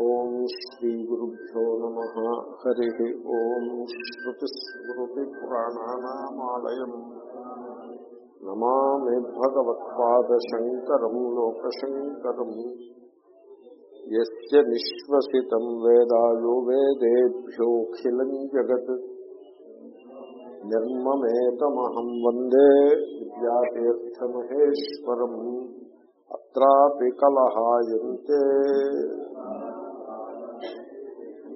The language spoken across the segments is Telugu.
ఓం శ్రీ గురుభ్యో నమ. హరి ఓం శ్రుతిస్మృతిపురాణానామాలయం. నమామి భగవత్పాదశంకరం లోకశంకరం. యస్య నిశ్వసితం వేదాయో వేదేభ్యోఖిలం జగత్. నిర్మమేతమహం వందే విద్యాతీర్థమహేశ్వరం. అత్రాపి కలహాయంతే.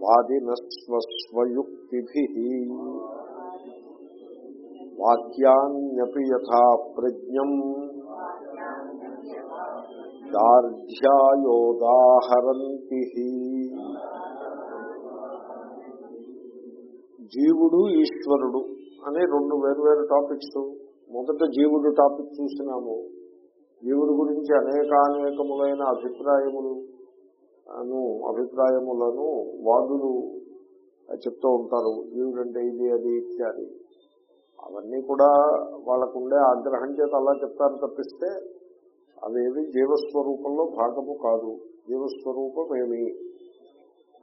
వాదినస్వస్వయుక్తిభి వాక్యాన్యపి యథా ప్రజ్ఞం దార్ఢ్యాయోదాహరంతి జీవుడు ఈశ్వరుడు అనే రెండు వేరు టాపిక్స్. మొదట జీవుడు టాపిక్ చూసినాము. జీవుడి గురించి అనేకానేకములైన అభిప్రాయములు. అను అభిప్రాయములను వాదులు చెప్తూ ఉంటారు. జీవుడంటే ఇది అది ఇత్యాది అవన్నీ కూడా వాళ్ళకుండే ఆగ్రహం చేత అలా చెప్తారు తప్పిస్తే అవేవి జీవస్వరూపంలో భాగము కాదు. జీవస్వరూపం ఏమి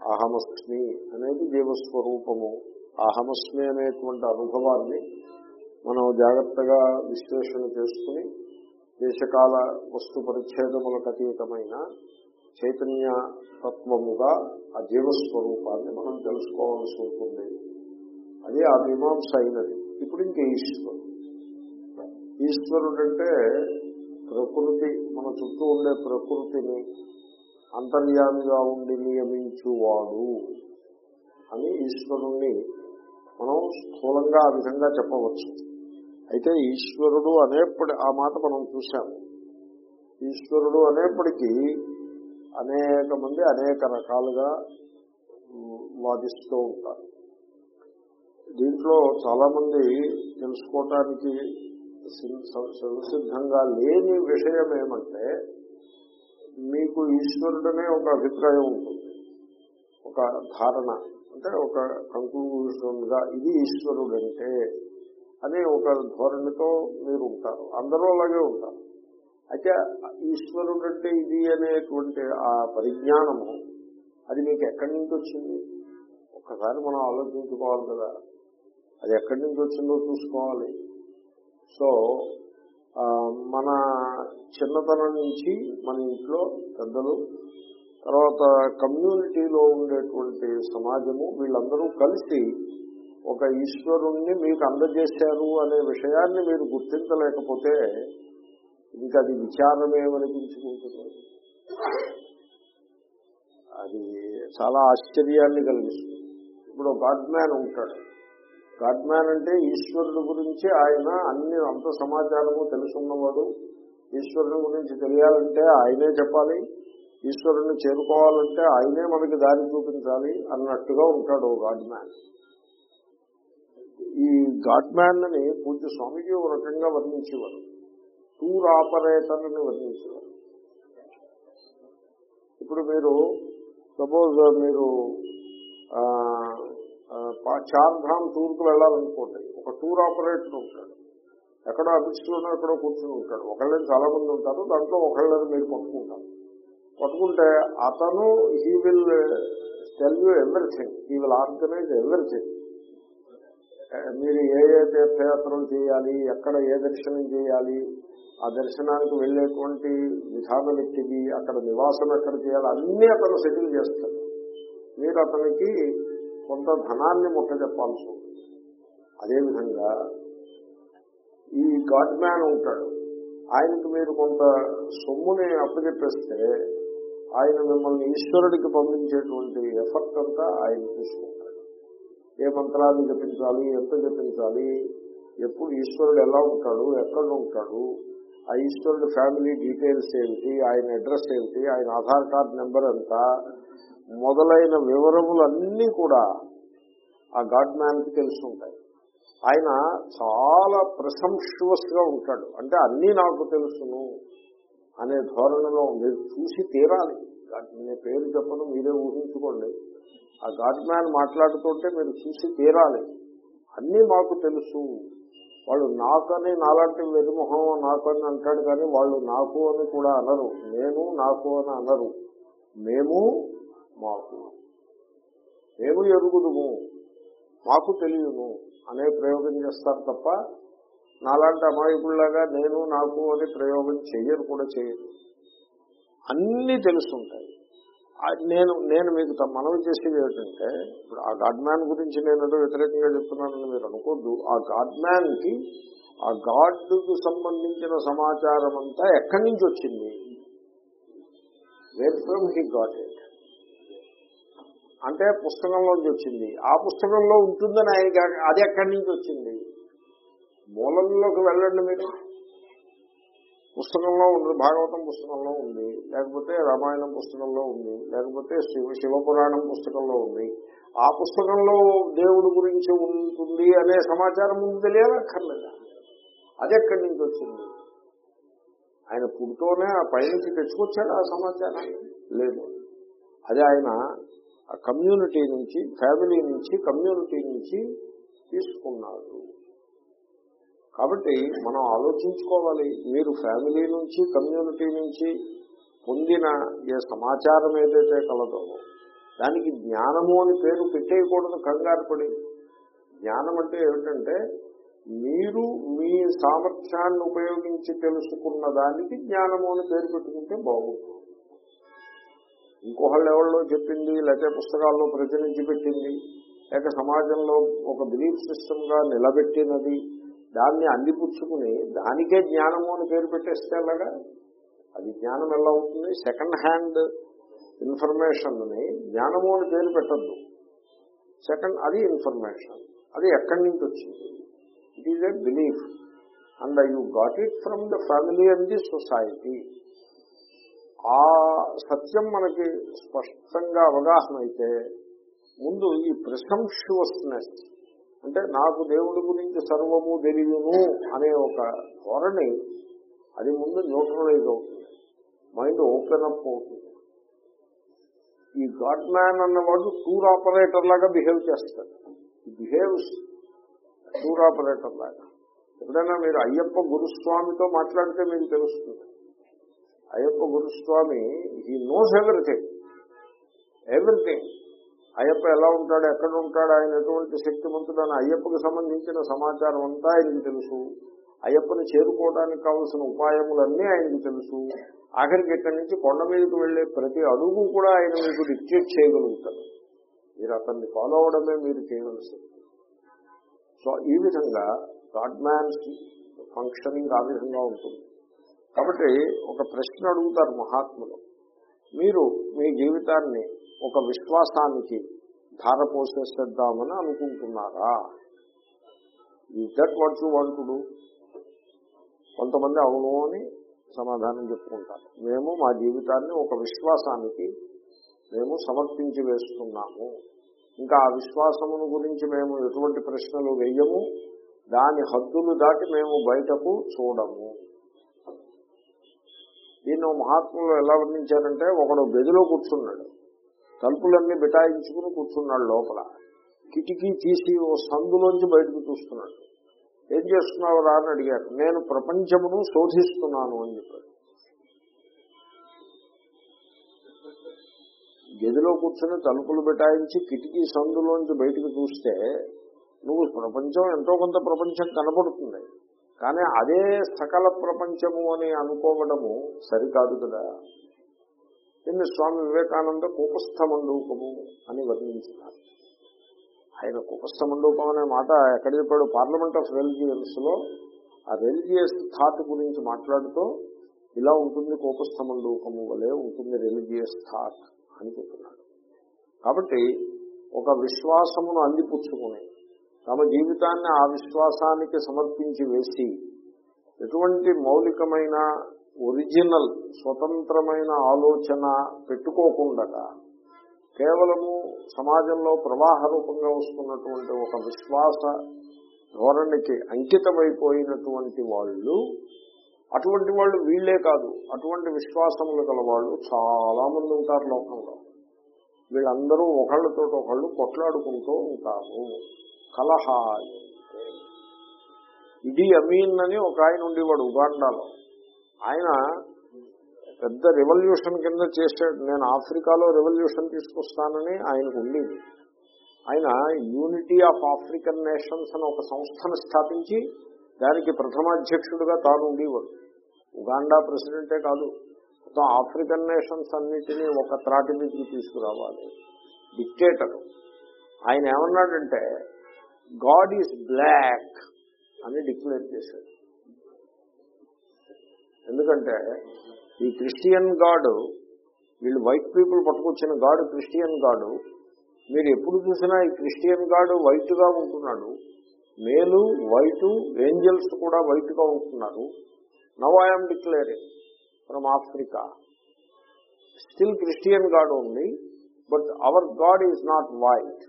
అహమస్మి అనేది జీవస్వరూపము. అహమస్మి అనేటువంటి అనుభవాన్ని మనం జాగ్రత్తగా విశ్లేషణ చేసుకుని దేశకాల వస్తు పరిచ్ఛేదములకు అతీతమైన చైతన్య తత్వముగా ఆ జీవస్వరూపాన్ని మనం తెలుసుకోవాల్సి ఉంటుంది. అది ఆ మీమాంస అయినది. ఇప్పుడు ఇంక ఈశ్వరుడు. ఈశ్వరుడు అంటే ప్రకృతి మన చుట్టూ ఉండే ప్రకృతిని అంతర్యామిగా ఉండి నియమించువాడు అని ఈశ్వరుణ్ణి మనం స్థూలంగా ఆ విధంగా చెప్పవచ్చు. అయితే ఈశ్వరుడు అనేప్పటి ఆ మాట మనం చూశాము. ఈశ్వరుడు అనేప్పటికీ అనేక మంది అనేక రకాలుగా వాదిస్తూ ఉంటారు. దీంట్లో చాలా మంది తెలుసుకోవటానికి సంసిద్ధంగా లేని విషయం ఏమంటే మీకు ఈశ్వరుడనే ఒక అభిప్రాయం ఉంటుంది. ఒక ధారణ అంటే ఒక కంక్లూజన్గా ఇది ఈశ్వరుడంటే అని ఒక ధోరణితో మీరు ఉంటారు. అందరూ అలాగే ఉంటారు. అయితే ఈశ్వరుడు అంటే ఇది అనేటువంటి ఆ పరిజ్ఞానము అది మీకు ఎక్కడి నుంచి వచ్చింది? ఒక్కసారి మనం ఆలోచించుకోవాలి కదా. అది ఎక్కడి నుంచి వచ్చిందో చూసుకోవాలి. సో మన చిన్నతనం నుంచి మన ఇంట్లో పెద్దలు తర్వాత కమ్యూనిటీలో ఉండేటువంటి సమాజము వీళ్ళందరూ కలిసి ఒక ఈశ్వరుణ్ణి మీకు అందజేశారు అనే విషయాన్ని మీరు గుర్తించలేకపోతే ఇంకా అది విచారమేమనిపించుకుంటుంది అది చాలా ఆశ్చర్యాన్ని కలిగిస్తుంది. ఇప్పుడు గాడ్ మ్యాన్ ఉంటాడు. గాడ్ మ్యాన్ అంటే ఈశ్వరుడు గురించి ఆయన అన్ని అంత సమాచారము తెలుసున్నవాడు. ఈశ్వరుని గురించి తెలియాలంటే ఆయనే చెప్పాలి. ఈశ్వరుని చేరుకోవాలంటే ఆయనే మనకి దారి చూపించాలి అన్నట్టుగా ఉంటాడు గాడ్ మ్యాన్ ఈ గాడ్ మ్యాన్ అని పూజ స్వామికి ఒక రకంగా వర్ణించేవారు. టూర్ ఆపరేటర్ వర్ణించారు ఇప్పుడు మీరు సపోజ్ మీరు చార్ధామ్ టూర్కి వెళ్ళాలనుకోండి ఒక టూర్ ఆపరేటర్ ఉంటాడు. ఎక్కడో అఫీస్లోనో ఎక్కడో కూర్చుని ఉంటాడు. ఒకళ్ళని చాలా మంది ఉంటారు దాంట్లో ఒకళ్ళని మీరు పట్టుకుంటారు. పట్టుకుంటే అతను he will tell you everything he will organise everything. మీరు ఏ ఏ తీర్థయాత్రలు చేయాలి ఎక్కడ ఏ దర్శనం చేయాలి ఆ దర్శనానికి వెళ్ళేటువంటి విధానం ఎక్కిది అక్కడ నివాసం ఎక్కడ చేయాలి అన్నీ అతను సెటిల్ చేస్తాడు. మీరు అతనికి కొంత ధనాన్ని ముట్ట చెప్పాల్సి ఉంటుంది. అదేవిధంగా ఈ గాడ్ మ్యాన్ ఉంటాడు. ఆయనకు మీరు కొంత సొమ్ముని అప్పచెప్పేస్తే ఆయన మిమ్మల్ని ఈశ్వరుడికి పంపించేటువంటి ఎఫర్ట్ అంతా ఆయన చూసుకుంటారు ఏ మంత్రాన్ని జపించాలి ఎంత జపించాలి ఎప్పుడు ఈశ్వరుడు ఎలా ఉంటాడు ఎక్కడ ఉంటాడు ఆ ఈశ్వరుడు ఫ్యామిలీ డీటెయిల్స్ ఏమిటి ఆయన అడ్రస్ ఏమిటి ఆయన ఆధార్ కార్డ్ నెంబర్ ఎంత మొదలైన వివరములన్నీ కూడా ఆ గాడ్ మ్యాన్కి తెలుసుంటాయి ఆయన చాలా ప్రశంషువస్గా ఉంటాడు. అంటే అన్నీ నాకు తెలుసును అనే ధోరణిలో మీరు చూసి తీరాలి. నేను పేరు చెప్పను మీరే ఊహించుకోండి. ఆ గాడ్ మ్యాన్ మాట్లాడుతుంటే మీరు చూసి తీరాలి. అన్నీ మాకు తెలుసు. వాళ్ళు నాకని నాలాంటి వెదుమొహం నాకు అని అంటాడు కానీ వాళ్ళు నాకు అని కూడా అనరు. నేను నాకు అని అనరు. మేము మాకు. మేము ఎరుగుదుము. మాకు తెలియను అనే ప్రయోగం చేస్తారు తప్ప నాలాంటి అమాయకుల్లాగా నేను నాకు అనే ప్రయోగం చెయ్యరు కూడా చేయరు అన్నీ తెలుస్తుంటాయి నేను నేను మీకు మనవి చేసేది ఏమిటంటే ఇప్పుడు ఆ గాడ్ మ్యాన్ గురించి నేను ఏదో వ్యతిరేకంగా చెప్తున్నానని మీరు అనుకోద్దు. ఆ గాడ్ మ్యాన్కి ఆ గాడ్కు సంబంధించిన సమాచారం అంతా ఎక్కడి నుంచి వచ్చింది? వేర్ ఫ్రమ్ హీ ఇట్ అంటే పుస్తకంలోంచి వచ్చింది. ఆ పుస్తకంలో ఉంటుందని ఆయనకి అది ఎక్కడి నుంచి వచ్చింది? మూలంలోకి వెళ్ళండి మీరు. పుస్తకంలో ఉంది భాగవతం పుస్తకంలో ఉంది లేకపోతే రామాయణం పుస్తకంలో ఉంది లేకపోతే శివ శివపురాణం పుస్తకంలో ఉంది. ఆ పుస్తకంలో దేవుడి గురించి ఉంటుంది అనే సమాచారం ముందు తెలియాలక్కర్లేదా? అది ఎక్కడి నుంచి వచ్చింది? ఆయన పుడుతోనే ఆ పైనుంచి తెచ్చుకొచ్చాడు ఆ సమాచారం? లేదు. అది ఆయన ఆ కమ్యూనిటీ నుంచి ఫ్యామిలీ నుంచి కమ్యూనిటీ నుంచి తీసుకున్నాడు. కాబట్టి మనం ఆలోచించుకోవాలి మీరు ఫ్యామిలీ నుంచి కమ్యూనిటీ నుంచి పొందిన ఏ సమాచారం ఏదైతే కలదో దానికి జ్ఞానము అని పేరు పెట్టేయకూడదు కంగారు పడి. జ్ఞానం అంటే ఏమిటంటే మీరు మీ సామర్థ్యాన్ని ఉపయోగించి తెలుసుకున్న దానికి జ్ఞానము అని పేరు పెట్టుకుంటే బాగుంటుంది. ఇంకొకళ్ళు ఎవరిలో చెప్పింది లేకపోతే పుస్తకాల్లో ప్రచురించి పెట్టింది లేక సమాజంలో ఒక బిలీఫ్ సిస్టమ్గా నిలబెట్టినది దాన్ని అందిపుచ్చుకుని దానికే జ్ఞానము అని పేరు పెట్టేస్తే అలాగా అది జ్ఞానం ఎలా అవుతుంది? సెకండ్ హ్యాండ్ ఇన్ఫర్మేషన్ని జ్ఞానము అని పేరు పెట్టద్దు. సెకండ్ అది ఇన్ఫర్మేషన్. అది ఎక్కడి నుంచి వచ్చింది? It is a belief. And you got it from the family and the society. ఆ సత్యం మనకి స్పష్టంగా అవగాహన అయితే ముందు ఈ ప్రిసంప్షువస్నెస్ అంటే నాకు దేవుడి గురించి సర్వము తెలియను అనే ఒక ధోరణి అది ముందు న్యూట్రలైజ్ అవుతుంది. మైండ్ ఓపెన్ అప్ అవుతుంది. ఈ గాడ్ మ్యాన్ అన్నవాడు టూర్ ఆపరేటర్ లాగా బిహేవ్ చేస్తాడు. బిహేవ్స్ టూర్ ఆపరేటర్ లాగా. ఎప్పుడైనా మీరు అయ్యప్ప గురుస్వామితో మాట్లాడితే మీకు తెలుస్తుంది. అయ్యప్ప గురుస్వామి he knows everything everything Ayyappa ఎలా ఉంటాడు ఎక్కడ ఉంటాడు ఆయన ఎటువంటి శక్తివంతుడు అని అయ్యప్పకు సంబంధించిన సమాచారం అంతా ఆయనకు తెలుసు. అయ్యప్పని చేరుకోవడానికి కావలసిన ఉపాయములన్నీ ఆయనకి తెలుసు. ఆఖరికి ఇక్కడి నుంచి కొండ మీదకి వెళ్ళే ప్రతి అడుగు కూడా ఆయన మీకు డిక్టేట్ చేయగలుగుతాడు. మీరు అతన్ని ఫాలో అవడమే మీరు చేయవలసింది. సో ఈ విధంగా గాడ్ మ్యాన్స్ ఫంక్షనింగ్ ఆ విధంగా ఉంటుంది. కాబట్టి ఒక ప్రశ్న అడుగుతారు మహాత్ములు. మీరు మీ జీవితాన్ని ఒక విశ్వాసానికి ధారపోసేసేద్దామని అనుకుంటున్నారా? ఈ దట్ వాట్ యూ కొంతమంది అవును అని సమాధానం చెప్పుకుంటారు. మేము మా జీవితాన్ని ఒక విశ్వాసానికి మేము సమర్పించి వేస్తున్నాము. ఇంకా ఆ విశ్వాసమును గురించి మేము ఎటువంటి ప్రశ్నలు వేయము? దాని హద్దులు దాటి మేము బయటకు చూడము. దీన్ని మహాత్ములు ఎలా వర్ణించారంటే ఒకడు గదిలో కూర్చున్నాడు. తలుపులన్నీ బిటాయించుకుని కూర్చున్నాడు లోపల. కిటికీ తీసి ఓ సందులోంచి బయటకు చూస్తున్నాడు. ఏం చేస్తున్నావు రా అని అడిగారు. నేను ప్రపంచమును శోధిస్తున్నాను అని చెప్పాడు. గదిలో కూర్చొని తలుపులు బిటాయించి కిటికీ సందులోంచి బయటకు చూస్తే నువ్వు ప్రపంచం ఎంతో కొంత ప్రపంచం కనబడుతుంది కానీ అదే సకల ప్రపంచము అని అనుకోవడము సరికాదు కదా. దీన్ని స్వామి వివేకానంద కూపస్థ మండూకము అని వర్ణించినారు ఆయన కూపస్థ మండూకం అనే మాట ఎక్కడ చెప్పాడు? పార్లమెంట్ ఆఫ్ రిలిజియన్స్లో ఆ రెలిజియస్ థాట్ గురించి మాట్లాడుతూ ఇలా ఉంటుంది కూపస్థ మండూకము వలె ఉంటుంది రెలిజియస్ థాట్ అని చెప్తున్నాడు. కాబట్టి ఒక విశ్వాసమును అందిపుచ్చుకుని తమ జీవితాన్ని ఆ విశ్వాసానికి సమర్పించి వేసి ఎటువంటి మౌలికమైన ఒరిజినల్ స్వతంత్రమైన ఆలోచన పెట్టుకోకుండా కేవలము సమాజంలో ప్రవాహ రూపంగా వస్తున్నటువంటి ఒక విశ్వాస ధోరణికి అంకితమైపోయినటువంటి వాళ్ళు అటువంటి వాళ్ళు వీళ్ళే కాదు అటువంటి విశ్వాసములు గల వాళ్ళు చాలా మంది ఉంటారు లోకంలో. వీళ్ళందరూ ఒకళ్ళతో ఒకళ్ళు కొట్లాడుకుంటూ ఉంటారు. కలహాలు ఇది అమీన్ అని ఒక ఆయన ఉండేవాడు ఉగాండాలో. ఆయన పెద్ద రెవల్యూషన్ కింద చేసాడు నేను ఆఫ్రికాలో రెవల్యూషన్ తీసుకొస్తానని ఆయనకు ఉండేది. ఆయన యూనిటీ ఆఫ్ ఆఫ్రికన్ నేషన్స్ అని ఒక సంస్థను స్థాపించి దానికి ప్రథమాధ్యక్షుడుగా తాను ఉండేవాడు. ఉగాండా ప్రెసిడెంటే కాదు. మొత్తం ఆఫ్రికన్ నేషన్స్ అన్నిటినీ ఒక త్రాటి మీదకి తీసుకురావాలి. డిక్టేటర్ ఆయన ఏమన్నాడంటే గాడ్ ఈజ్ బ్లాక్ అని డిక్లేర్ చేశాడు. ఎందుకంటే ఈ క్రిస్టియన్ గాడు వీళ్ళు వైట్ పీపుల్ పట్టుకొచ్చిన గాడు క్రిస్టియన్ గాడు మీరు ఎప్పుడు చూసినా ఈ క్రిస్టియన్ గాడు వైట్గా ఉంటున్నాడు. మేలు వైటు ఏంజల్స్ కూడా వైట్గా ఉంటున్నారు now I'm declaring from Africa. Still Christian God ఉంది but our God is not white.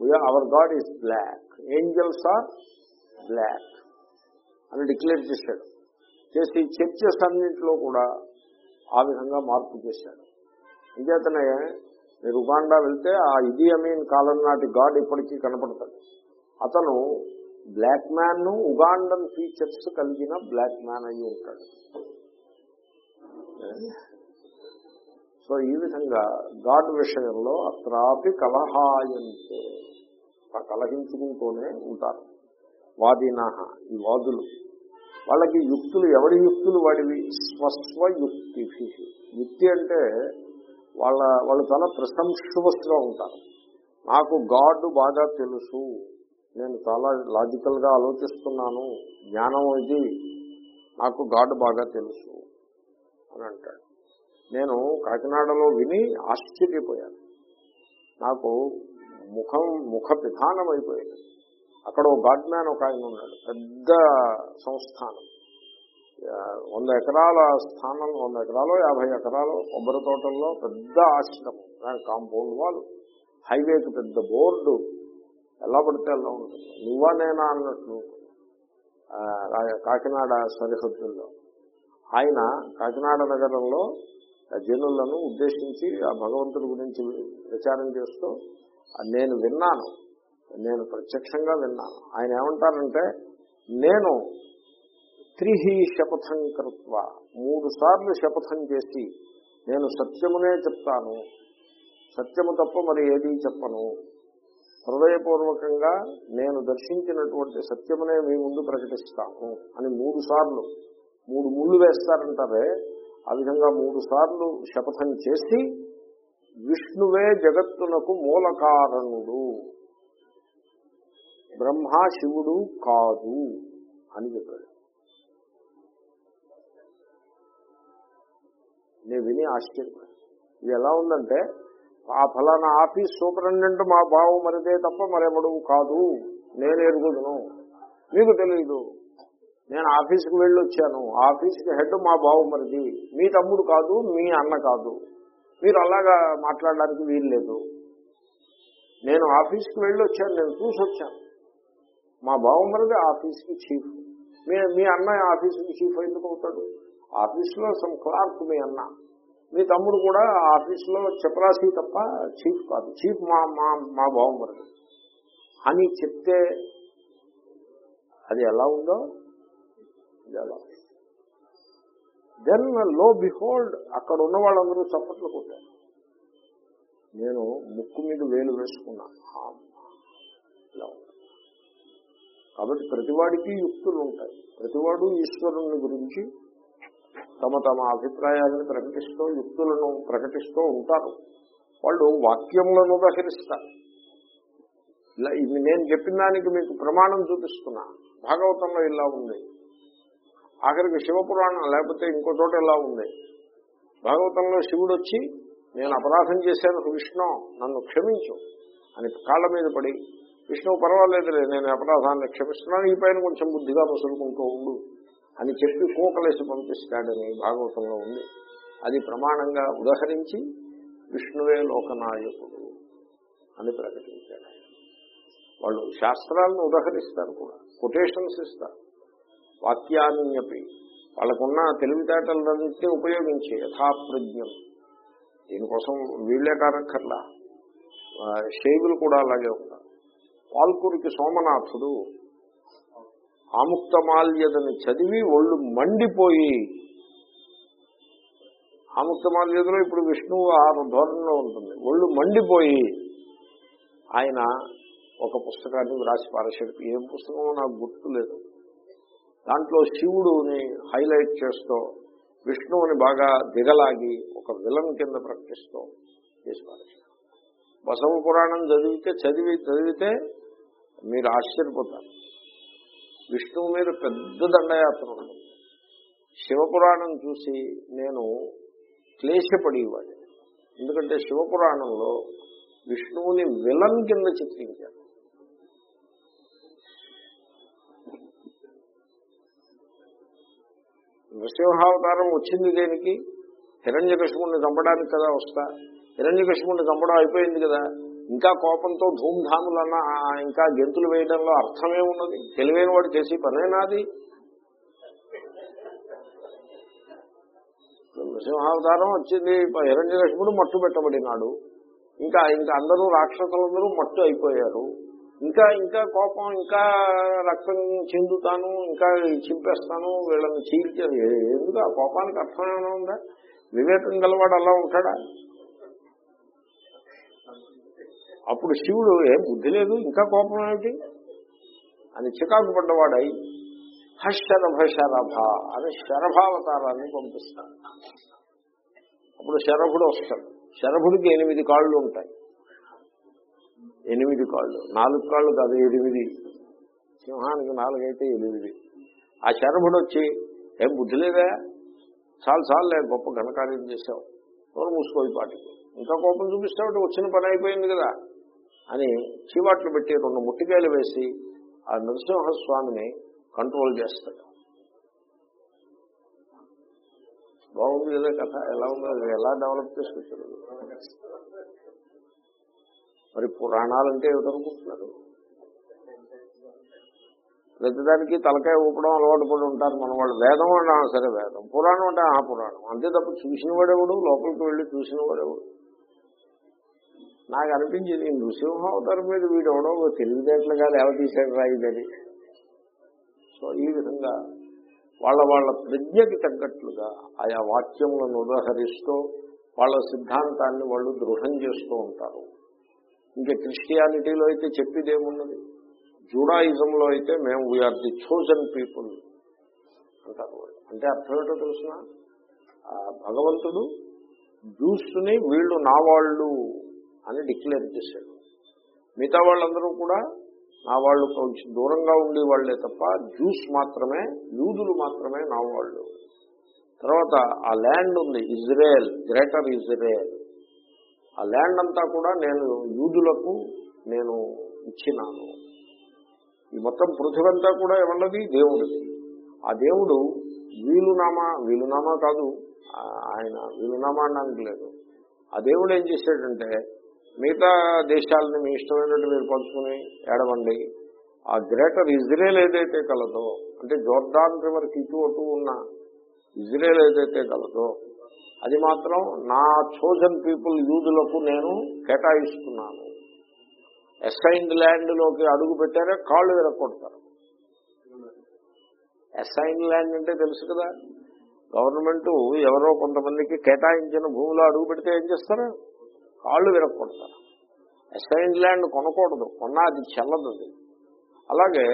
Our God is black angels are black అని డిక్లేర్ చేశాడు. చేసి చర్చెస్ అన్నింటిలో కూడా ఆ విధంగా మార్పు చేశాడు. అంచేతనే మీరు ఉగాండా వెళ్తే ఆ ఇది అమీన్ కాలం నాటి గాడ్ ఇప్పటికీ కనపడతాడు. అతను బ్లాక్ మ్యాన్ ఉగాండన్ ఫీచర్స్ కలిగిన బ్లాక్ మ్యాన్ అయి ఉంటాడు. సో ఈ విధంగా గాడ్ విషయంలో అత్రాపి కలహాయంతే. కలహించుకుంటూనే ఉంటారు. వాదిన ఈ వాదులు. వాళ్ళకి యుక్తులు ఎవరి యుక్తులు వాడివి? స్వస్వ యుక్తి యుక్తి అంటే వాళ్ళ వాళ్ళు చాలా ప్రశంసవస్గా ఉంటారు. నాకు గాడ్ బాగా తెలుసు. నేను చాలా లాజికల్గా ఆలోచిస్తున్నాను. జ్ఞానం ఇది. నాకు గాడ్ బాగా తెలుసు. అని అంటాడు. నేను కాకినాడలో విని ఆశ్చర్యపోయాను. నాకు ముఖం ముఖ విధానం అయిపోయింది. అక్కడ ఓ గాడ్ మ్యాన్ ఒక ఆయన ఉన్నాడు పెద్ద సంస్థానం. వంద ఎకరాల స్థానం వంద ఎకరాలు యాభై ఎకరాలు కొబ్బరి తోటల్లో పెద్ద ఆశ్రమం. దాని కాంపౌండ్ వాళ్ళు. హైవేకి పెద్ద బోర్డు. ఎలా పడితే ఎలా ఉంటుంది. నువ్వా నేనా అన్నట్లు కాకినాడ సరిహద్దుల్లో. ఆయన కాకినాడ నగరంలో జనులను ఉద్దేశించి ఆ భగవంతుడి గురించి ప్రచారం చేస్తూ నేను విన్నాను. నేను ప్రత్యక్షంగా విన్నాను. ఆయన ఏమంటారంటే నేను త్రిహి శపథం కృత్వ మూడు సార్లు శపథం చేసి నేను సత్యమునే చెప్తాను. సత్యము తప్ప మరి ఏదీ చెప్పను. హృదయపూర్వకంగా నేను దర్శించినటువంటి సత్యమునే మీ ముందు ప్రకటిస్తాను అని మూడు సార్లు మూడు ముళ్ళు వేస్తారంటారే ఆ విధంగా మూడు సార్లు శపథం చేసి విష్ణువే జగత్తునకు మూలకారణుడు. బ్రహ్మ శివుడు కాదు అని చెప్పాడు. నేను విని ఆశ్చర్యపోయాను ఇది ఎలా ఉందంటే ఆ ఫలానా ఆఫీస్ సూపరింటెండెంట్ మా బావు మరిదే తప్ప మరెవడు కాదు. నేను ఎరుగుదును. మీకు తెలియదు నేను ఆఫీస్కి వెళ్ళి వచ్చాను ఆఫీస్కి హెడ్ మా బావు మరిది. మీ తమ్ముడు కాదు మీ అన్న కాదు. మీరు అలాగా మాట్లాడడానికి వీలు లేదు. నేను ఆఫీస్కి వెళ్ళి వచ్చాను నేను చూసి వచ్చాను మా బావమరిది ఆఫీస్కి చీఫ్. మీ మీ అన్నయ్య ఆఫీస్కి చీఫ్ ఎందుకు అవుతాడు? ఆఫీస్లో సమ్ క్లార్క్ మీ అన్న. మీ తమ్ముడు కూడా ఆఫీస్లో చపరాసి తప్ప చీఫ్ కాదు. చీఫ్ మా మా మా బావమరిది. అని చెప్తే అది ఎలా ఉందో? ఇది ఎలా? దెన్లో బిహోల్డ్ అక్కడ ఉన్న వాళ్ళందరూ చప్పట్లు కొట్టారు. నేను ముక్కు మీద వేలు వేసుకున్నాను కాబట్టి ప్రతివాడికి యుక్తులు ఉంటాయి. ప్రతివాడు ఈశ్వరుని గురించి తమ తమ అభిప్రాయాలను ప్రకటిస్తూ యుక్తులను ప్రకటిస్తూ ఉంటారు. వాళ్ళు వాక్యములను ఉదహరిస్తారు ఇలా ఇది నేను చెప్పిన దానికి మీకు ప్రమాణం చూపిస్తున్నా. భాగవతంలో ఇలా ఉంది. ఆఖరికి శివపురాణం లేకపోతే ఇంకో చోట ఇలా ఉంది? భాగవతంలో శివుడు వచ్చి నేను అపరాధం చేశాను విష్ణు నన్ను క్షమించు అని కాళ్ళ మీద పడి విష్ణువు పర్వాలేదులే నేను అపరాధాన్ని క్షమిస్తున్నాను ఈ పైన కొంచెం బుద్ధిగా ముసులుకుంటూ ఉండు అని చెప్పి కోకలేసి పంపిస్తాడని భాగవతంలో ఉంది. అది ప్రమాణంగా ఉదహరించి విష్ణువే లోకనాయకుడు అని ప్రకటించాడు వాళ్ళు శాస్త్రాలను ఉదహరిస్తారు కూడా కొటేషన్స్ ఇస్తారు. వాక్యాన్యపి. వాళ్ళకున్న తెలివితేటలన్నింటినీ ఉపయోగించి యథాప్రజ్ఞం. దీనికోసం వీళ్ళే కానక్కర్లా. శైవులు కూడా అలాగే ఉన్నారు. పాల్కూరికి సోమనాథుడు ఆముక్తమాల్యదని చదివి ఒళ్ళు మండిపోయి ఆముక్తమాల్యతలో ఇప్పుడు విష్ణువు ఆ ధోరణిలో ఉంటుంది. ఒళ్ళు మండిపోయి ఆయన ఒక పుస్తకాన్ని వ్రాసి పారేశాడు. ఏం పుస్తకమో నాకు గుర్తు లేదు దాంట్లో శివుడుని హైలైట్ చేస్తూ విష్ణువుని బాగా దిగలాగి ఒక విలన్ కింద ప్రకటిస్తూ చేసి బసవ పురాణం చదివితే చదివి చదివితే మీరు ఆశ్చర్యపోతారు. విష్ణువు మీద పెద్ద దండయాత్ర ఉంటుంది శివపురాణం చూసి నేను క్లేశపడేవాడిని. ఎందుకంటే శివపురాణంలో విష్ణువుని విలన్ కింద చిత్రించారు. నృసింహావతారం వచ్చింది దేనికి? హిరణ్యకృష్ణుడిని చంపడానికి కదా వస్తా. హిరణ్యకృష్ణుడిని చంపడం అయిపోయింది కదా. ఇంకా కోపంతో ధూమ్ధాములన్న ఇంకా గెంతులు వేయడంలో అర్థమే ఉన్నది. తెలివైన వాడు చేసి పనేనాది నృసింహావతారం వచ్చింది హిరణ్యకృష్ణుడు మట్టు పెట్టబడినాడు. ఇంకా ఇంకా అందరూ రాక్షసులందరూ మట్టు అయిపోయారు. ఇంకా ఇంకా కోపం ఇంకా రక్తం చెందుతాను ఇంకా చింపేస్తాను వీళ్ళని చీల్చారు ఎందుకు ఆ కోపానికి అర్థం ఏమైనా ఉందా? వివేకం గలవాడు అలా ఉంటాడా? అప్పుడు శివుడు ఏం బుద్ధి లేదు ఇంకా కోపం ఏమిటి? అని చికాకు పడ్డవాడై హశరభ శరభ అని శరభావతారాన్ని పంపిస్తాడు. అప్పుడు శరభుడు వస్తాడు. శరభుడికి ఎనిమిది కాళ్ళు ఉంటాయి. ఎనిమిది కాళ్ళు. నాలుగు కాళ్ళు కాదు ఎనిమిది. సింహానికి నాలుగైతే ఎనిమిది. ఆ శరభుడు వచ్చి ఏం బుద్ధి లేదా? చాలు లేదు గొప్ప ఘనకార్యం చేశావు. నోరు మూసుకోయి పాటికి. ఇంకా కోపం చూపిస్తావు వచ్చిన పని అయిపోయింది కదా. అని చీవాట్లు పెట్టి రెండు ముట్టికాయలు వేసి ఆ నరసింహస్వామిని కంట్రోల్ చేస్తాడు. బాగుంది కదా కథ. ఎలా ఉందో అది ఎలా డెవలప్ చేసుకొచ్చారు మరి పురాణాలంటే ఏమిటనుకుంటున్నారు? ప్రతిదానికి తలకాయ ఊపడం అలవాటు పడి ఉంటారు మన వాళ్ళు. వేదం అంటే ఆ సరే వేదం. పురాణం అంటే ఆ పురాణం. అంతే తప్ప చూసిన వాడేవాడు లోపలికి వెళ్ళి చూసిన వాడేవాడు నాకు అనిపించింది నృసింహ అవతారం మీద వీడు ఎవడో తెలివితేటలుగా లేవతీశాడు రాయిదని సో ఈ విధంగా వాళ్ళ వాళ్ళ ప్రజ్ఞకి తగ్గట్లుగా ఆయా వాక్యములను ఉదాహరిస్తూ వాళ్ళ సిద్ధాంతాన్ని వాళ్ళు దృఢం చేస్తూ ఉంటారు. ఇంకా క్రిస్టియానిటీలో అయితే చెప్పేదేమున్నది జూడాయిజంలో అయితే మేము వీఆర్ ది చోజన్ పీపుల్ అంటారు అంటే అర్థం ఏంటో తెలుసిన? భగవంతుడు జ్యూస్ని వీళ్ళు నా వాళ్ళు అని డిక్లేర్ చేశాడు. మిగతా వాళ్ళందరూ కూడా నా వాళ్ళు కొంచెం దూరంగా ఉండేవాళ్ళే తప్ప జ్యూస్ మాత్రమే యూదులు మాత్రమే నా వాళ్ళు. తర్వాత ఆ ల్యాండ్ ఉంది ఇజ్రాయెల్ గ్రేటర్ ఇజ్రాయెల్. ఆ ల్యాండ్ అంతా కూడా నేను యూదులకు నేను ఇచ్చినాను. ఈ మొత్తం పృథివంతా కూడా ఎవరిది? దేవుడిది. ఆ దేవుడు వీలునామా వీలునామా కాదు ఆయన వీలునామా అనడానికి లేదు. ఆ దేవుడు ఏం చేశాడంటే మిగతా దేశాలని మీ ఇష్టమైనట్టు మీరు పంచుకుని ఏడవండి. ఆ గ్రేటర్ ఇజ్రాయెల్ ఏదైతే కలదో అంటే జోర్డాన్ రివర్కి ఇటు అటు ఉన్న ఇజ్రాయెల్ ఏదైతే కలదో అది మాత్రం నా చోజన్ పీపుల్ యూదులకు నేను కేటాయిస్తున్నాను. అసైన్డ్ ల్యాండ్లోకి అడుగు పెట్టారే కాళ్ళు విరగొడతారు అసైన్డ్ ల్యాండ్ అంటే తెలుసు కదా గవర్నమెంట్ ఎవరో కొంతమందికి కేటాయించిన భూమిలో అడుగు పెడితే ఏం చేస్తారు? కాళ్ళు విరగొడతారు అసైన్డ్ ల్యాండ్ కొనకూడదు కొన్నా అది చెల్లదు అలాగే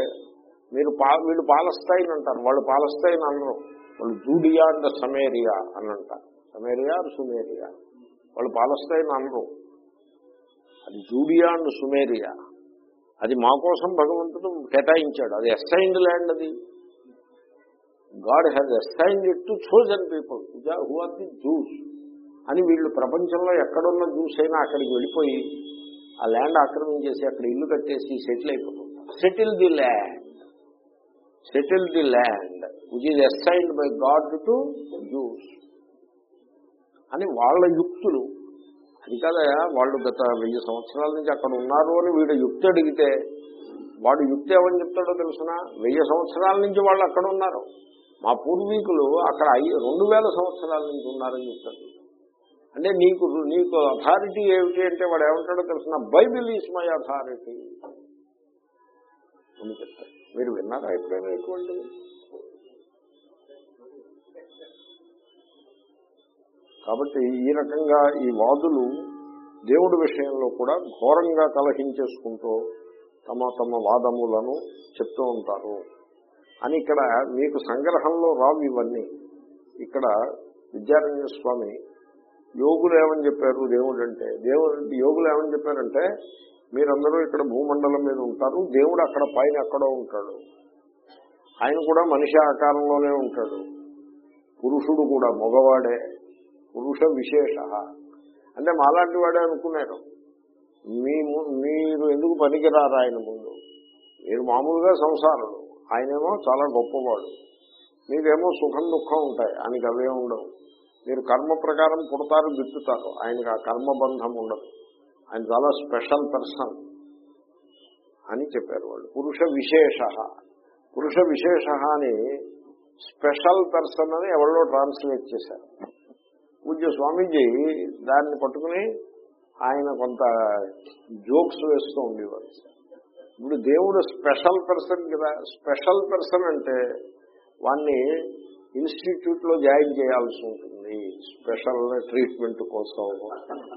మీరు పా వీళ్ళు పాలస్తైన్ అంటారు వాళ్ళు పాలస్తైన్ అనరు వాళ్ళు జూడియా అండ్ సమేరియా అని అంటారు. సమేరియా సుమేరియా. వాళ్ళు పాలస్తైన్ అనరు. అది జూడియా అండ్ సుమేరియా. అది మా కోసం భగవంతుడు కేటాయించాడు. అది అసైన్డ్ ల్యాండ్ అది. God has assigned it to chosen people. Who are the Jews? అని వీళ్ళు ప్రపంచంలో ఎక్కడున్న జ్యూస్ అయినా అక్కడికి వెళ్ళిపోయి ఆ ల్యాండ్ ఆక్రమించేసి అక్కడ ఇల్లు కట్టేసి సెటిల్ అయిపోతుంది settle the land. Settle the land which is assigned by God to Jews అని వాళ్ళ యుక్తులు అది కాదయా వాళ్ళు గత వెయ్యి సంవత్సరాల నుంచి అక్కడ ఉన్నారు అని వీడు యుక్తి అడిగితే వాడు యుక్తి ఏమని చెప్తాడో తెలుసిన? వెయ్యి సంవత్సరాల నుంచి వాళ్ళు అక్కడ ఉన్నారు. మా పూర్వీకులు అక్కడ రెండు వేల సంవత్సరాల నుంచి ఉన్నారని చెప్తాడు. అంటే నీకు నీకు అథారిటీ ఏమిటి అంటే వాడు ఏమంటాడో తెలుసిన? బైబిల్ ఈజ్ మై అథారిటీ అని చెప్తాడు. మీరు విన్నారా ఎప్పుడైనా ఎటువంటి కాబట్టి ఈ రకంగా ఈ వాదులు దేవుడి విషయంలో కూడా ఘోరంగా కలహించేసుకుంటూ తమ తమ వాదములను చెప్తూ ఉంటారు. అని ఇక్కడ మీకు సంగ్రహంలో రావు ఇవన్నీ. ఇక్కడ విద్యారణ్య స్వామి యోగులు ఏమని చెప్పారు దేవుడు అంటే దేవుడు యోగులు ఏమని చెప్పారంటే మీరందరూ ఇక్కడ భూమండలం మీద ఉంటారు దేవుడు అక్కడ పైన ఎక్కడో ఉంటాడు. ఆయన కూడా మనిషి ఆకారంలోనే ఉంటాడు. పురుషుడు కూడా మగవాడే. పురుష విశేష అంటే మాలాంటి వాడే అనుకున్నారు మీ మీరు ఎందుకు పనికిరారు ఆయన ముందు? మీరు మామూలుగా సంసారుడు. ఆయనేమో చాలా గొప్పవాడు. మీకేమో సుఖం దుఃఖం ఉంటాయి. ఆయనకి అవే ఉండవు. మీరు కర్మ ప్రకారం పుడతారు గిట్టుతారు ఆయనకి ఆ కర్మబంధం ఉండదు. ఆయన చాలా స్పెషల్ పర్సన్ అని చెప్పారు వాళ్ళు. పురుష విశేష పురుష విశేష అని స్పెషల్ పర్సన్ అని ఎవరో ట్రాన్స్లేట్ చేశారు? పూజ్య స్వామీజీ దాన్ని పట్టుకుని ఆయన కొంత జోక్స్ వేస్తూ ఉండేవారు. ఇప్పుడు దేవుడు స్పెషల్ పర్సన్ కదా స్పెషల్ పర్సన్ అంటే వాణ్ణి ఇన్స్టిట్యూట్లో జాయిన్ చేయాల్సి ఉంటుంది స్పెషల్ ట్రీట్మెంట్ కోసం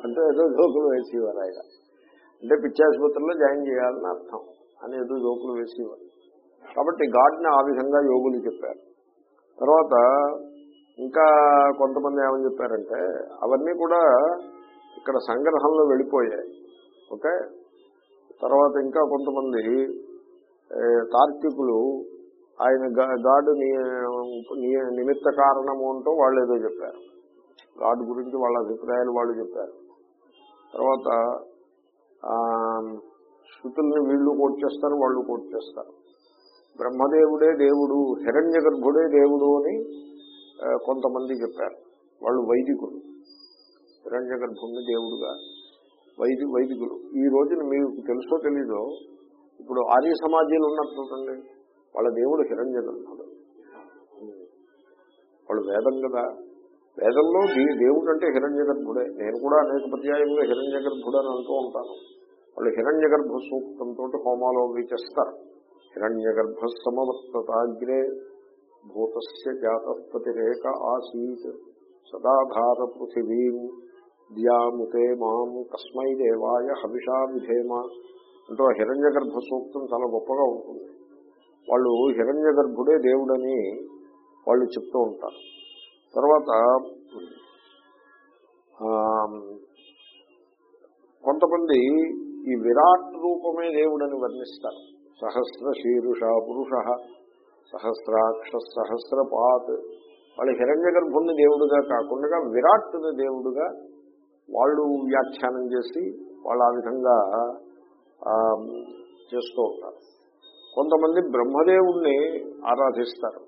అంటే ఏదో జోకులు వేసేవారు ఆయన. అంటే పిచ్చాసుపత్రిలో జాయిన్ చేయాలని అర్థం అని ఏదో జోకులు వేసేవారు. కాబట్టి గాడ్ని ఆ విధంగా యోగులు చెప్పారు. తర్వాత ఇంకా కొంతమంది ఏమని చెప్పారంటే అవన్నీ కూడా ఇక్కడ సంగ్రహంలో వెళ్ళిపోయాయి. ఓకే? తర్వాత ఇంకా కొంతమంది తార్కికులు ఆయన గాడు నిమిత్త కారణము అంటూ వాళ్ళు ఏదో చెప్పారు. గాడ్ గురించి వాళ్ళ అభిప్రాయాలు వాళ్ళు చెప్పారు. తర్వాత శృతుల్ని వీళ్ళు కోట్ చేస్తారు వాళ్ళు కోట్ చేస్తారు. బ్రహ్మదేవుడే దేవుడు హిరణ్య గర్భుడే దేవుడు అని కొంతమంది చెప్పారు. వాళ్ళు వైదికులు. హిరణ్య భూమి దేవుడుగా వైది వైదికులు. ఈ రోజున మీకు తెలుసో తెలీదో ఇప్పుడు ఆర్య సమాజాలు ఉన్నారు చూడండి వాళ్ళ దేవుడు హిరణ్య గర్భుడు వాళ్ళు వేదం కదా. వేదంలో దీ- దేవుడు అంటే హిరణ్య గర్భుడే నేను కూడా అనేక పర్యాయంలో హిరణ్య గర్భుడు అని అంటూ ఉంటాను. వాళ్ళు హిరణ్య గర్భ సూక్తంతో హోమాలో అవి చేస్తారు. హిరణ్య గర్భ సమవర్తతాగ్రే భూతస్య జాతపతిరేక ఆసీత్. సదాధార పృథివీం ద్యాముతే మాం కస్మై దేవాయ హవిషా విధేమ. అంటూ హిరణ్య గర్భ సూక్తం చాలా గొప్పగా ఉంటుంది. వాళ్ళు హిరణ్య గర్భుడే దేవుడని వాళ్ళు చెప్తూ ఉంటారు. తర్వాత కొంతమంది ఈ విరాట్ రూపమే దేవుడని వర్ణిస్తారు. సహస్ర శీరుష పురుష సహస్రాక్ష సహస్రపాత్ వాళ్ళు హిరణ్య గర్భుణ్ణి దేవుడుగా కాకుండా విరాట్ని దేవుడుగా వాళ్ళు వ్యాఖ్యానం చేసి వాళ్ళు ఆ విధంగా చేస్తూ ఉంటారు. కొంతమంది బ్రహ్మదేవుణ్ణి ఆరాధిస్తారు.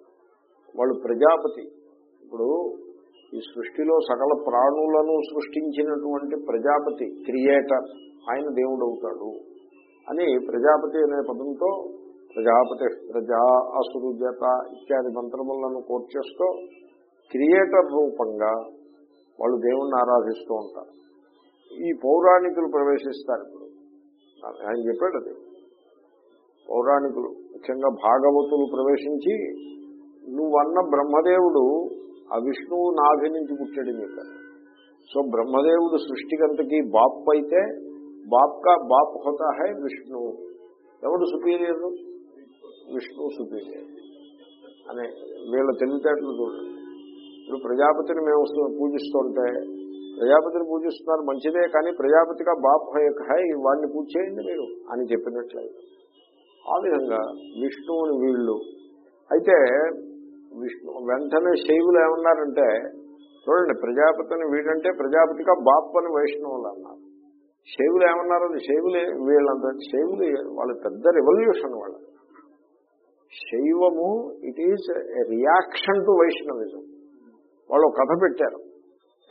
వాళ్ళు ప్రజాపతి. ఇప్పుడు ఈ సృష్టిలో సకల ప్రాణులను సృష్టించినటువంటి ప్రజాపతి క్రియేటర్ ఆయన దేవుడు అవుతాడు అని ప్రజాపతి అనే పదంతో ప్రజాపతి ప్రజా అసురుజత ఇత్యాది మంత్రములను కోర్చేస్తూ క్రియేటర్ రూపంగా వాళ్ళు దేవుణ్ణి ఆరాధిస్తూ ఉంటారు. ఈ పౌరాణికులు ప్రవేశిస్తారు ఇప్పుడు. ఆయన చెప్పాడు అది. పౌరాణికులు ముఖ్యంగా భాగవతులు ప్రవేశించి నువ్వన్న బ్రహ్మదేవుడు ఆ విష్ణువు నాభి నుంచి పుట్టాడని చెప్పారు. సో బ్రహ్మదేవుడు సృష్టికంతకి బాప్ అయితే బాప్ కా బాప్ హోతా హై విష్ణు ఎవడు సుపీరియర్? విష్ణు సుపీరియర్. అనే వీళ్ళ తెలివితేటలు చూడండి. ఇప్పుడు ప్రజాపతిని మేము సు- పూజిస్తుంటే ప్రజాపతిని పూజిస్తున్నారు మంచిదే కానీ ప్రజాపతిగా బాప్ హై హై వాడిని పూజ చేయండి మీరు అని చెప్పినట్లయితే. ఆ విధంగా విష్ణువుని వీళ్ళు. అయితే విష్ణు వెంటనే శైవులు ఏమన్నారంటే చూడండి ప్రజాపతిని వీడంటే ప్రజాపతిగా బాప్ అని వైష్ణవులు అన్నారు. శైవులు ఏమన్నారు అది? శైవులే వీళ్ళంత శైవులు వాళ్ళ పెద్ద రెవల్యూషన్ వాళ్ళ శైవము it is reaction to Vaishnavism వాళ్ళు కథ పెట్టారు.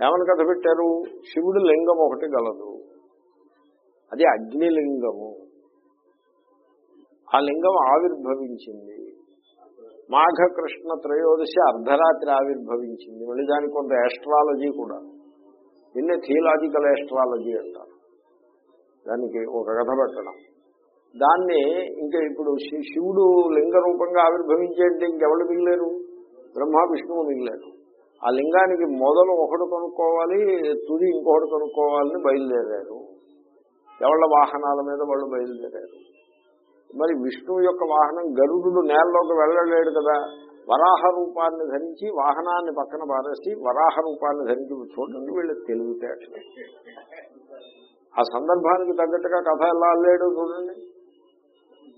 ఏమని కథ పెట్టారు? శివుడి లింగం ఒకటి గలదు. అది అగ్నిలింగము. ఆ లింగం ఆవిర్భవించింది. మాఘ కృష్ణ త్రయోదశి అర్ధరాత్రి ఆవిర్భవించింది. మళ్ళీ దానికి కొంత ఎస్ట్రాలజీ కూడా. దీన్నే థియలాజికల్ ఎస్ట్రాలజీ అంటారు. దానికి ఒక కథ పెట్టడం. దాన్ని ఇంకా ఇప్పుడు శివుడు లింగ రూపంగా ఆవిర్భవించేంటే ఇంకెవరు మిగిలేరు? బ్రహ్మ విష్ణువు మిగిలేరు. ఆ లింగానికి మొదలు ఒకడు కొనుక్కోవాలి తుది ఇంకొకటి కొనుక్కోవాలని బయలుదేరారు. ఎవళ్ళ వాహనాల మీద వాళ్ళు బయలుదేరారు. మరి విష్ణువు యొక్క వాహనం గరుడు నేలలోకి వెళ్ళలేడు కదా. వరాహ రూపాన్ని ధరించి వాహనాన్ని పక్కన పారేసి వరాహ రూపాన్ని ధరించి చూడండి వీళ్ళు తెలివితే ఆ సందర్భానికి తగ్గట్టుగా కథ ఎలా అల్లేడు చూడండి.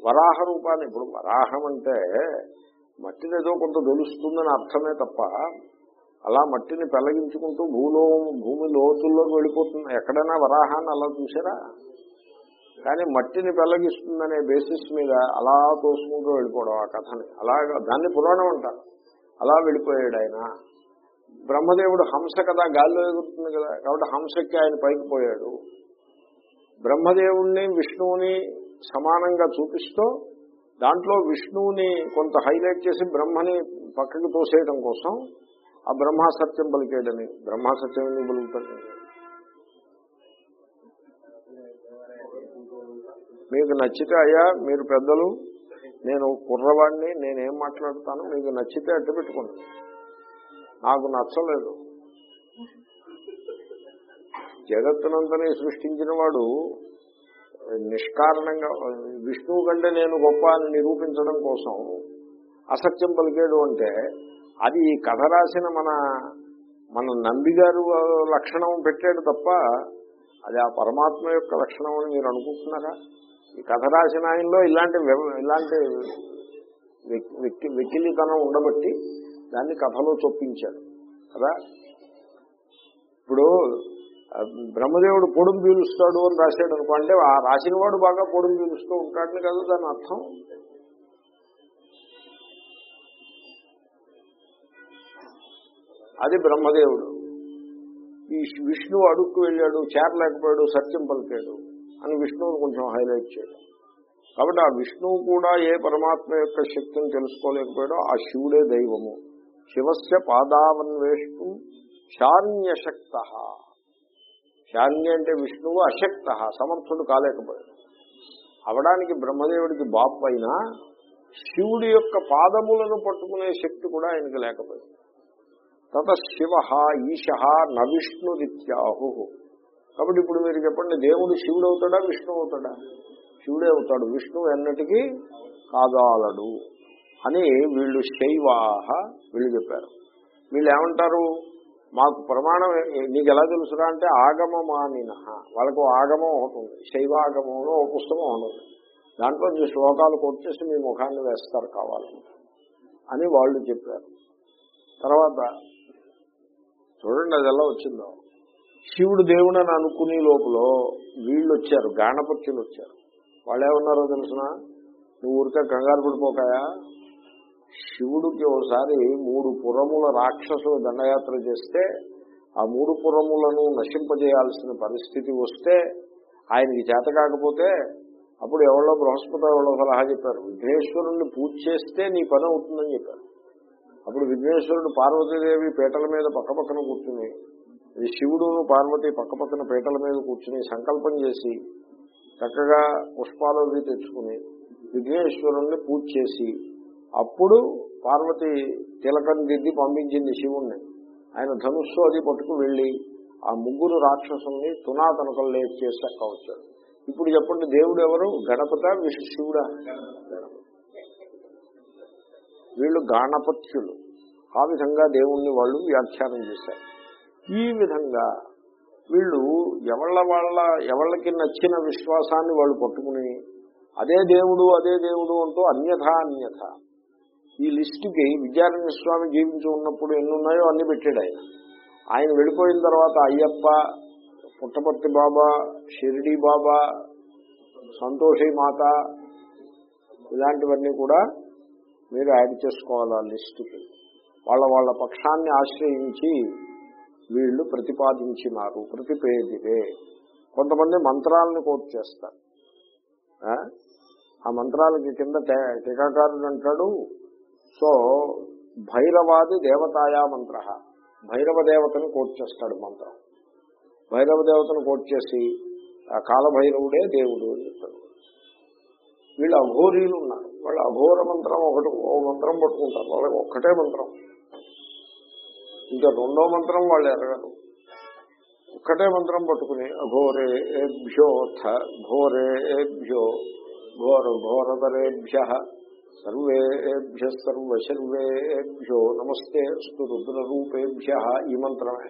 వరాహ రూపాన్ని ఇప్పుడు వరాహం అంటే మట్టిని ఏదో కొంత దొలుస్తుందని అర్థమే తప్ప అలా మట్టిని పెళ్ళగించుకుంటూ భూలో భూమి లోతుల్లోకి వెళ్ళిపోతుంది. ఎక్కడైనా వరాహాన్ని అలా చూసారా కానీ మట్టిని పెళ్ళగిస్తుందనే బేసిస్ మీద అలా తోసుకుంటూ వెళ్ళిపోవడం ఆ కథని. అలాగా దాన్ని పురాణం అంటారు. అలా వెళ్ళిపోయాడు ఆయన. బ్రహ్మదేవుడు హంస కదా గాల్లో ఎగురుతుంది కదా. కాబట్టి హంసకి ఆయన పైకి పోయాడు. బ్రహ్మదేవుణ్ణి విష్ణువుని సమానంగా చూపిస్తూ దాంట్లో విష్ణువుని కొంత హైలైట్ చేసి బ్రహ్మని పక్కకి తోసేయడం కోసం ఆ బ్రహ్మాసత్యం పలికేయడని బ్రహ్మాసత్యం ఎందుకు పలుకుతాడు మీకు నచ్చితే అయ్యా మీరు పెద్దలు నేను కుర్రవాడిని నేనేం మాట్లాడతాను మీకు నచ్చితే అడ్డు పెట్టుకోండి. నాకు నచ్చలేదు. జగత్తునంతని సృష్టించిన వాడు నిష్కారణంగా విష్ణువు కంటే నేను గొప్ప అని నిరూపించడం కోసం అసత్యం పలికాడు అంటే అది ఈ కథ రాసిన మన మన నంబిగారు లక్షణం పెట్టాడు తప్ప అది ఆ పరమాత్మ యొక్క లక్షణం అని మీరు అనుకుంటున్నారా? ఈ కథ రాసిన ఆయనలో ఇలాంటి ఇలాంటి వెక్- వెకిలితనం ఉండబట్టి దాన్ని కథలో చొప్పించాడు. కదా? ఇప్పుడు బ్రహ్మదేవుడు పొడుం పీలుస్తాడు అని రాశాడు అనుకో అంటే ఆ రాసిన వాడు బాగా పొడుం పీలుస్తూ ఉంటాడని కదా దాని అర్థం? అది బ్రహ్మదేవుడు. ఈ విష్ణువు అడుక్కు వెళ్ళాడు చేరలేకపోయాడు సత్యం పలికాడు అని విష్ణువుని కొంచెం హైలైట్ చేయడం. కాబట్టి ఆ విష్ణువు కూడా ఏ పరమాత్మ యొక్క శక్తిని తెలుసుకోలేకపోయాడో ఆ శివుడే దైవము. శివస్య పాదావన్వేషం శాన్యశక్త. శాన్య అంటే విష్ణువు అశక్త సమర్థుడు కాలేకపోయాడు. అవడానికి బ్రహ్మదేవుడికి బాప్ అయినా శివుడి యొక్క పాదములను పట్టుకునే శక్తి కూడా ఆయనకి లేకపోయింది. తత శివ ఈశ న విష్ణురిత్యాహు. కాబట్టి ఇప్పుడు మీరు చెప్పండి దేవుడు శివుడు అవుతాడా విష్ణు అవుతాడా? శివుడే అవుతాడు విష్ణువు ఎన్నటికీ కాదాలడు అని వీళ్ళు శైవాహ వీళ్ళు చెప్పారు. వీళ్ళు ఏమంటారు? మాకు ప్రమాణం నీకు ఎలా తెలుసురా అంటే ఆగమమానిన. వాళ్ళకు ఆగమం అవుతుంది శైవాగమంలో ఒక పుస్తకం ఉంటుంది దాంట్లో మీ శ్లోకాలు కొట్టేసి మీ ముఖాన్ని వేస్తారు కావాలని అని వాళ్ళు చెప్పారు. తర్వాత చూడండి అది ఎలా వచ్చిందో. శివుడు దేవుడు అని అనుకునే లోపల వీళ్ళు వచ్చారు గాణపత్యులు వచ్చారు వాళ్ళు ఏమన్నారో తెలుసిన? నువ్వు ఊరికే కంగారు పడిపోకాయా? శివుడికి ఒకసారి మూడు పురముల రాక్షసులు దండయాత్ర చేస్తే ఆ మూడు పురములను నశింపజేయాల్సిన పరిస్థితి వస్తే ఆయనకి చేత కాకపోతే అప్పుడు ఎవరో బృహస్పతి ఎవరో సలహా చెప్పారు విఘ్నేశ్వరుణ్ణి పూజ చేస్తే నీ పని అవుతుందని చెప్పారు. అప్పుడు విఘ్నేశ్వరుడు పార్వతీదేవి పీటల మీద పక్కపక్కన కూర్చుని ఈ శివుడు పార్వతి పక్కపక్కన పీటల మీద కూర్చుని సంకల్పం చేసి చక్కగా పుష్పాలు తెచ్చుకుని విఘ్నేశ్వరుణ్ణి పూజ చేసి అప్పుడు పార్వతి తిలకం దిద్ది పంపించింది శివుణ్ణి. ఆయన ధనుస్సు అది పట్టుకు వెళ్ళి ఆ ముగ్గురు రాక్షసుల్ని తునాతనకలు లేచి చేశాక వచ్చాడు ఇప్పుడు చెప్పండి దేవుడు ఎవరు గణపత శివుడా? వీళ్ళు గాణపత్యులు. ఆ విధంగా దేవుణ్ణి వాళ్ళు వ్యాఖ్యానం చేశారు. ఈ విధంగా వీళ్ళు ఎవళ్ళ వాళ్ళ ఎవళ్ళకి నచ్చిన విశ్వాసాన్ని వాళ్ళు పట్టుకుని అదే దేవుడు అదే దేవుడు అంటూ అన్యథ అన్యథ ఈ లిస్టుకి విద్యారణ్య స్వామి జీవించి ఉన్నప్పుడు ఎన్ని ఉన్నాయో అన్ని పెట్టాడు ఆయన. ఆయన వెళ్ళిపోయిన తర్వాత అయ్యప్ప పుట్టపర్తి బాబా షిరిడి బాబా సంతోషి మాత ఇలాంటివన్నీ కూడా మీరు యాడ్ చేసుకోవాలి ఆ లిస్టుకి. వాళ్ళ వాళ్ళ పక్షాన్ని ఆశ్రయించి వీళ్ళు ప్రతిపాదించినారు ప్రతిపేదిరే. కొంతమంది మంత్రాలను కోట్ చేస్తారు. ఆ? మంత్రాలకి కింద టీకాకారుడు అంటాడు సో భైరవాది దేవతాయా మంత్ర. భైరవ దేవతను కోట్ చేస్తాడు మంత్రం. భైరవ దేవతను కోట్ చేసి ఆ కాలభైరవుడే దేవుడు అని చెప్తాడు. వీళ్ళు అఘోరీలు ఉన్నారు. వాళ్ళు అఘోర మంత్రం ఒకటి ఓ మంత్రం పట్టుకుంటారు. వాళ్ళకి ఒక్కటే మంత్రం. ఇంకా రెండో మంత్రం వాళ్ళు ఎరగరు. ఒక్కటే మంత్రం పట్టుకుని అఘోరే ఏభ్యోథ ఘోరే ఏభ్యో ఘోర ఘోరతరేభ్య సర్వేభ్య సర్వశర్వేభ్యో నమస్తే అస్తు రుద్రరూపేభ్య ఈ మంత్రమే.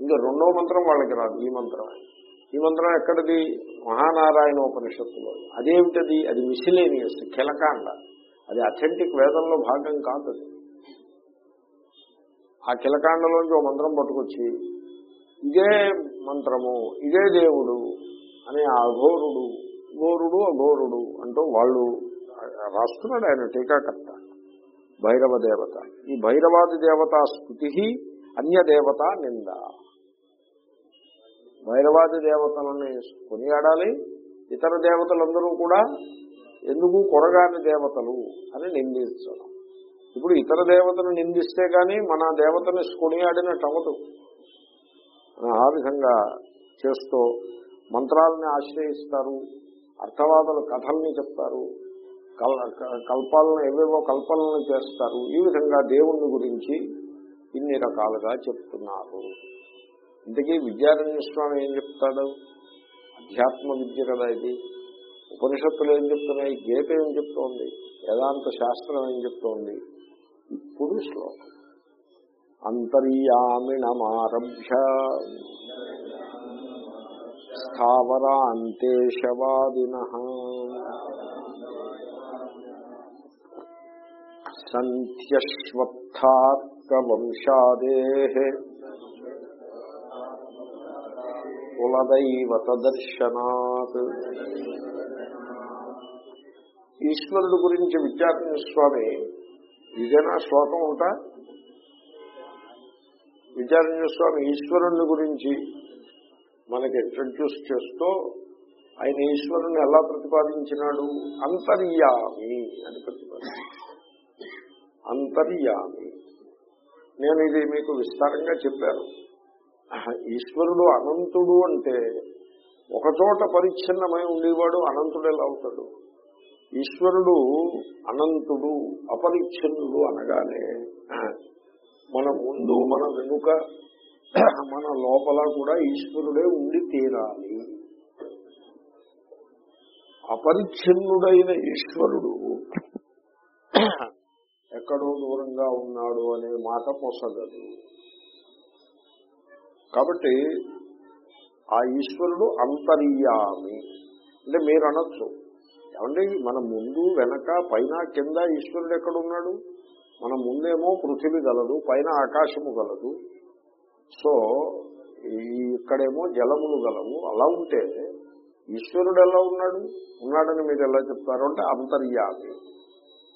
ఇంకా రెండో మంత్రం వాళ్ళకి రాదు ఈ మంత్రమే. ఈ మంత్రం ఎక్కడిది? మహానారాయణ ఉపనిషత్తులో అదేమిటది? అది మిసిలేనియస్ కిలకాండ. అది అథెంటిక్ వేదంలో భాగం కాదు ఆ కిలకాండలోంచి ఒక మంత్రం పట్టుకొచ్చి ఇదే మంత్రము ఇదే దేవుడు అనే ఆ అఘోరుడు ఘోరుడు అఘోరుడు అంటూ వాళ్ళు రాస్తున్నాడు ఆయన టీకాకర్త. భైరవ దేవత. ఈ భైరవాది దేవత స్థుతి అన్య దేవత నింద. భైరవాది దేవతలని కొనియాడాలి ఇతర దేవతలందరూ కూడా ఎందుకు కొరగాని దేవతలు అని నిందించడం. ఇప్పుడు ఇతర దేవతను నిందిస్తే గాని మన దేవతని కొనియాడినట్టు అవ్వదు. ఆ విధంగా చేస్తూ మంత్రాలని ఆశ్రయిస్తారు అర్థవాదులు కథల్ని చెప్తారు కల్పాలను ఏవేవో కల్పనలు చేస్తారు. ఈ విధంగా దేవుణ్ణి గురించి ఇన్ని రకాలుగా చెప్తున్నారు. ఇంతకీ విద్యారణ్య స్వామి ఏం చెప్తాడు? అధ్యాత్మ విద్య కదా ఇది. ఉపనిషత్తులు ఏం చెప్తున్నాయి? గీత ఏం చెప్తోంది? వేదాంత శాస్త్రం ఏం చెప్తోంది? ఇప్పుడు శ్లోకం. అంతర్యామిణమారభ్య స్థావరాంతేషవాదిన సంత్యశ్వత్థార్కవంశాదే కులదైవత దర్శనాత్ ఈశ్వరుడు గురించి విద్యార్థి స్వామి ఇదేనా శ్లోకం ఉంటా విద్యారణ్య స్వామి ఈశ్వరుణ్ణి గురించి మనకి ఇంట్రడ్యూస్ చేస్తూ ఆయన ఈశ్వరుని ఎలా ప్రతిపాదించినాడు? అంతర్యామి అని ప్రతిపాదించాడు. అంతర్యామి. నేను ఇది మీకు విస్తారంగా చెప్పాను. ఈశ్వరుడు అనంతుడు అంటే ఒకచోట పరిచ్ఛిన్నమై ఉండేవాడు అనంతుడు ఎలా అవుతాడు? ఈశ్వరుడు అనంతుడు అపరిచ్ఛిన్నుడు అనగానే మన ముందు మన వెనుక మన లోపల కూడా ఈశ్వరుడే ఉండి తీరాలి. అపరిచ్ఛిన్నుడైన ఈశ్వరుడు ఎక్కడో దూరంగా ఉన్నాడు అనే మాట పొసగదు. కాబట్టి ఆ ఈశ్వరుడు అంతర్యామి. అంటే మీరు అనొచ్చు ఏమంటే మన ముందు వెనక పైన కింద ఈశ్వరుడు ఎక్కడున్నాడు? మన ముందేమో పృథివీ గలదు పైన ఆకాశము గలదు. సో ఇక్కడేమో జలములు గలవు. అలా ఉంటే ఈశ్వరుడు ఎలా ఉన్నాడు? ఉన్నాడని మీరు ఎలా చెప్తారు? అంటే అంతర్యామి.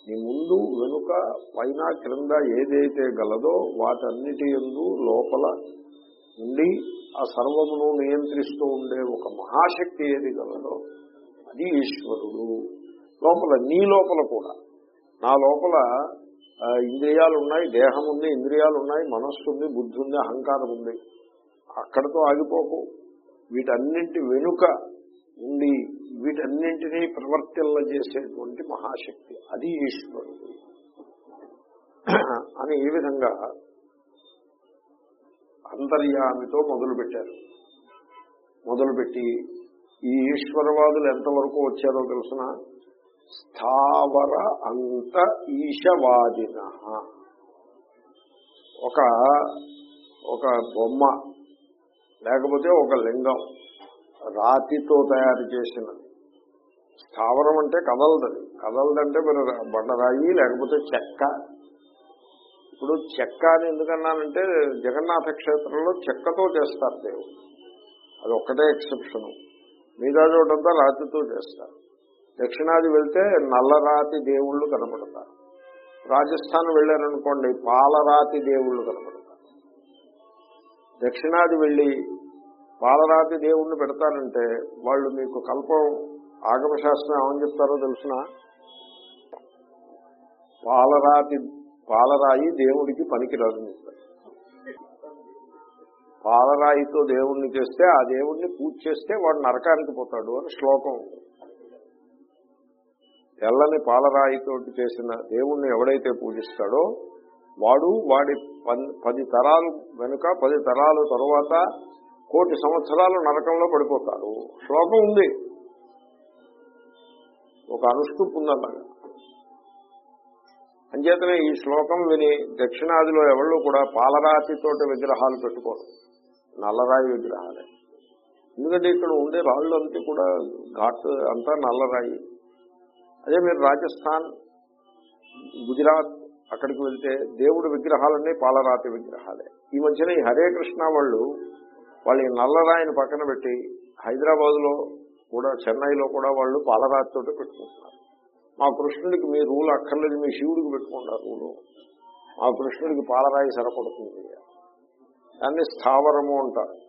నీ ముందు వెనుక పైన క్రింద ఏదైతే గలదో వాటన్నిటి ఎందు లోపల ఉండి ఆ సర్వమును నియంత్రిస్తూ ఉండే ఒక మహాశక్తి ఏది గలదో అది ఈశ్వరుడు. లోపల నీ లోపల కూడా. నా లోపల ఇంద్రియాలు ఉన్నాయి దేహం ఉంది ఇంద్రియాలు ఉన్నాయి మనస్సు ఉంది బుద్ధి ఉంది అహంకారం ఉంది అక్కడతో ఆగిపోకు. వీటన్నింటి వెనుక ఉండి వీటన్నింటినీ ప్రవర్తిల్ల చేసేటువంటి మహాశక్తి. అది ఈశ్వరుడు. అని ఈ విధంగా అంతర్యామితో మొదలుపెట్టారు. మొదలుపెట్టి ఈ ఈశ్వరవాదులు ఎంతవరకు వచ్చారో తెలుసిన? స్థావర అంత ఈశవాదిన. ఒక ఒక బొమ్మ లేకపోతే ఒక లింగం రాతితో తయారు చేసినది. స్థావరం అంటే కదలదది కదలదంటే మరి బండరాయి లేకపోతే చెక్క. ఇప్పుడు చెక్క అని ఎందుకన్నానంటే జగన్నాథ క్షేత్రంలో చెక్కతో చేస్తారు దేవుడు. అది ఒక్కటే ఎక్సెప్షను. మిగతా చోటంతా రాతితో చేస్తారు. దక్షిణాది వెళ్తే నల్లరాతి దేవుళ్ళు కనపడతారు. రాజస్థాన్ వెళ్ళారనుకోండి పాలరాతి దేవుళ్ళు కనపడతారు. దక్షిణాది వెళ్ళి పాలరాతి దేవుణ్ణి పెడతారంటే వాళ్ళు మీకు కల్పం ఆగమశాస్త్రం ఏమని చెప్తారో తెలుసిన? పాలరాతి పాలరాయి దేవుడికి పనికిరాదు చెప్తారు. పాలరాయితో దేవుణ్ణి చేస్తే ఆ దేవుణ్ణి పూజ చేస్తే వాడు నరకానికి పోతాడు అని శ్లోకం. తెల్లని పాలరాయితోటి చేసిన దేవుణ్ణి ఎవడైతే పూజిస్తాడో వాడు వాడి పన్- పది తరాలు వెనుక పది తరాల తరువాత కోటి సంవత్సరాలు నరకంలో పడిపోతారు శ్లోకం ఉంది. ఒక అనుష్టుప్ ఉందన్నగా అంచేతనే ఈ శ్లోకం విని దక్షిణాదిలో ఎవళ్ళు కూడా పాలరాతితోటి విగ్రహాలు పెట్టుకోరు. నల్లరాయి విగ్రహాలే. ఎందుకంటే ఇక్కడ ఉండే రాళ్ళు అంతా కూడా ఘాట్ అంతా నల్లరాయి. అదే మీరు రాజస్థాన్ గుజరాత్ అక్కడికి వెళ్తే దేవుడి విగ్రహాలన్నీ పాలరాతి విగ్రహాలే. ఈ మధ్యన ఈ హరే కృష్ణ వాళ్ళు వాళ్ళ నల్లరాయిని పక్కన పెట్టి హైదరాబాద్లో కూడా చెన్నైలో కూడా వాళ్ళు పాలరాతితోటి పెట్టుకుంటున్నారు. మా కృష్ణుడికి మీ రూల్ అక్కర్లేదు మీ శివుడికి పెట్టుకుంటారు రూలు. మా కృష్ణుడికి పాలరాయి సరిపడుతుంది. దాన్ని స్థావరము అంటారు.